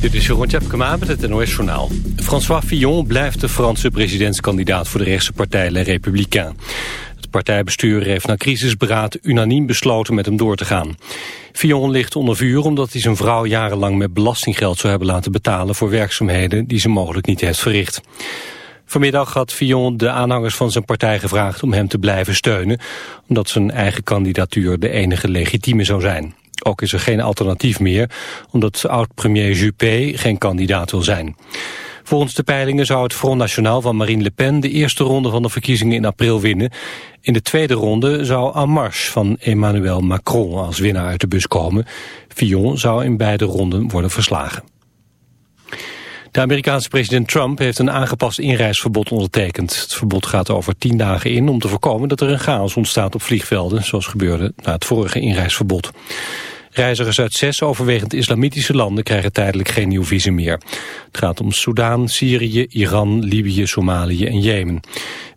Dit is Jeroen Tjepkema met het NOS Journaal. François Fillon blijft de Franse presidentskandidaat voor de rechtse partij Les Républicains. Het partijbestuur heeft na crisisberaad unaniem besloten met hem door te gaan. Fillon ligt onder vuur omdat hij zijn vrouw jarenlang met belastinggeld zou hebben laten betalen voor werkzaamheden die ze mogelijk niet heeft verricht. Vanmiddag had Fillon de aanhangers van zijn partij gevraagd om hem te blijven steunen, omdat zijn eigen kandidatuur de enige legitieme zou zijn. Ook is er geen alternatief meer, omdat oud-premier Juppé geen kandidaat wil zijn. Volgens de peilingen zou het Front National van Marine Le Pen de eerste ronde van de verkiezingen in april winnen. In de tweede ronde zou En Marche van Emmanuel Macron als winnaar uit de bus komen. Fillon zou in beide ronden worden verslagen. De Amerikaanse president Trump heeft een aangepast inreisverbod ondertekend. Het verbod gaat over tien dagen in om te voorkomen dat er een chaos ontstaat op vliegvelden, zoals gebeurde na het vorige inreisverbod. Reizigers uit zes overwegend islamitische landen krijgen tijdelijk geen nieuw visum meer. Het gaat om Soudaan, Syrië, Iran, Libië, Somalië en Jemen.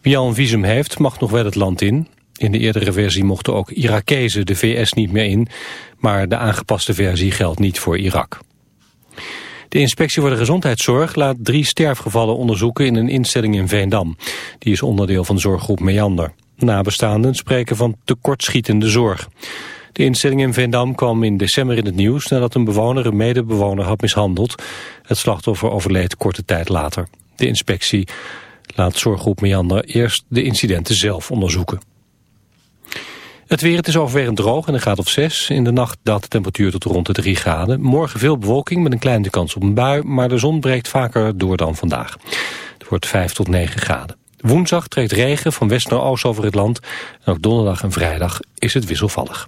Wie al een visum heeft, mag nog wel het land in. In de eerdere versie mochten ook Irakezen de VS niet meer in, maar de aangepaste versie geldt niet voor Irak. De inspectie voor de gezondheidszorg laat drie sterfgevallen onderzoeken in een instelling in Veendam. Die is onderdeel van zorggroep Meander. Nabestaanden spreken van tekortschietende zorg. De instelling in Veendam kwam in december in het nieuws nadat een bewoner een medebewoner had mishandeld. Het slachtoffer overleed korte tijd later. De inspectie laat zorggroep Meander eerst de incidenten zelf onderzoeken. Het weer, het is overwegend droog en een graad of 6. In de nacht daalt de temperatuur tot rond de 3 graden. Morgen veel bewolking met een kleine kans op een bui, maar de zon breekt vaker door dan vandaag. Het wordt 5 tot 9 graden. Woensdag trekt regen van west naar oost over het land. En ook donderdag en vrijdag is het wisselvallig.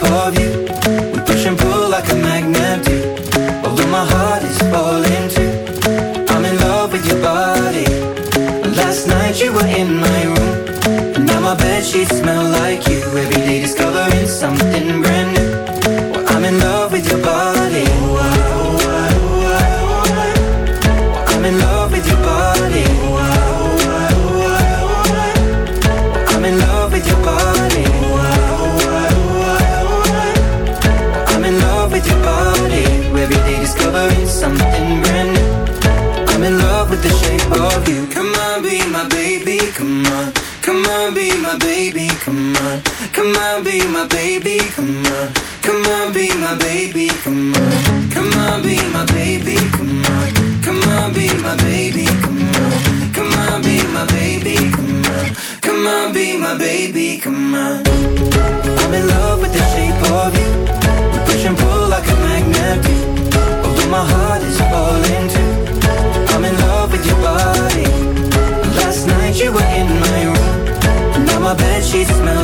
shape of you. Sheets smell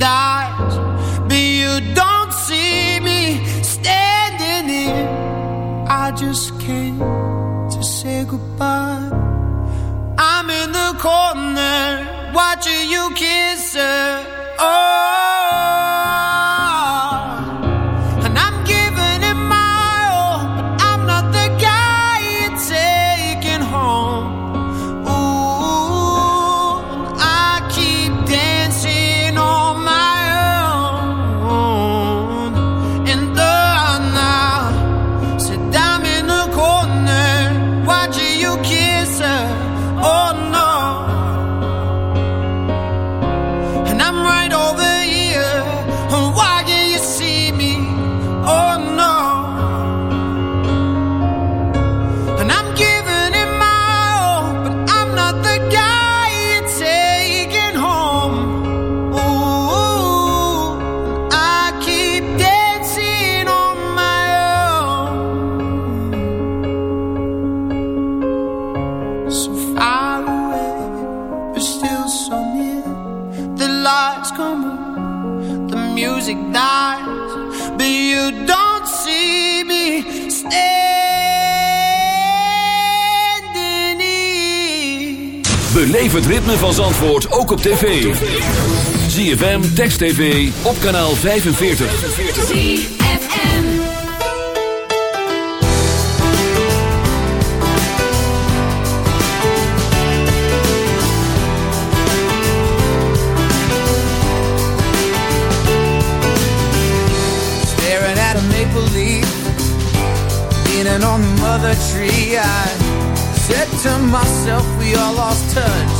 die. Op tv. ZFM, Text TV, op kanaal 45. staring at a maple leaf, leaning on the mother tree. I said to myself, we all lost touch.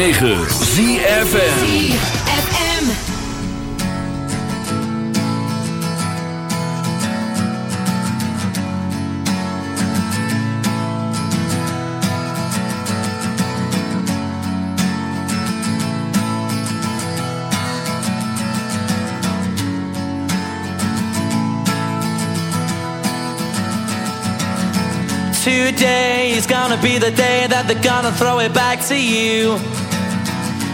9.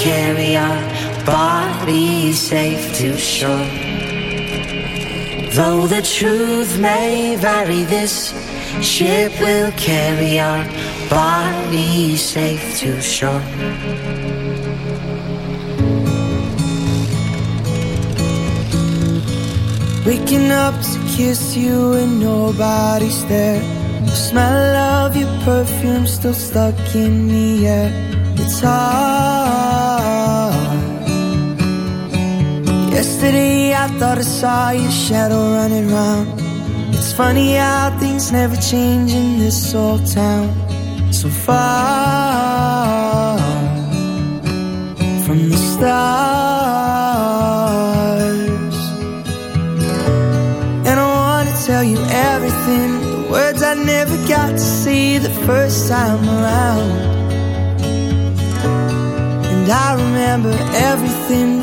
carry our bodies safe to shore. Though the truth may vary, this ship will carry our bodies safe to shore. Waking up to kiss you and nobody's there. The smell of your perfume still stuck in the air. It's hard. Yesterday I thought I saw your shadow running round. It's funny how things never change in this old town. So far from the stars. And I wanna tell you everything. The words I never got to see the first time around. And I remember everything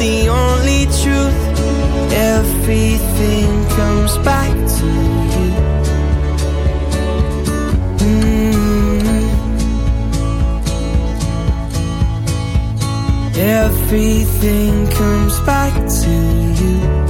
the only truth. Everything comes back to you. Mm. everything comes back to you.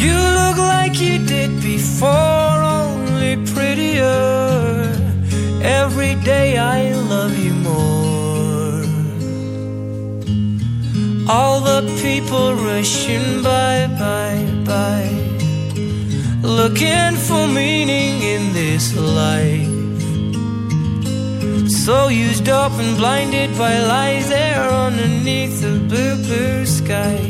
You look like you did before, only prettier. Every day I love you more. All the people rushing by, by, by. Looking for meaning in this life. So used up and blinded by lies there underneath the blue, blue sky.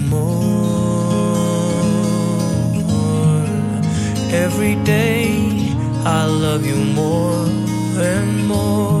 Every day I love you more and more.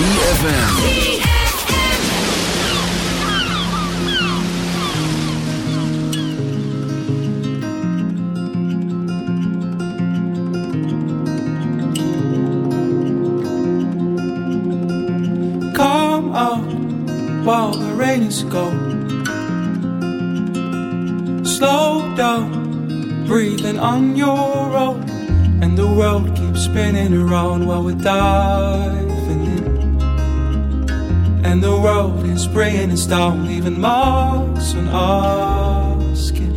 ZFM. Come out while the rain is gone. Slow down, breathing on your own. And the world keeps spinning around while diving in. And the world is bringing us down, leaving marks on our skin.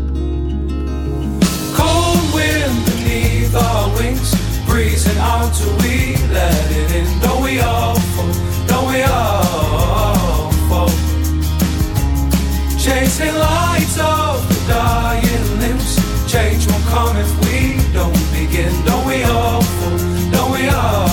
Cold wind beneath our wings, breezing out till we let it in. Don't we all fall? Don't we all fall? Chasing lights of the dying limbs. Change won't come if we don't begin. Don't we all fall? Don't we all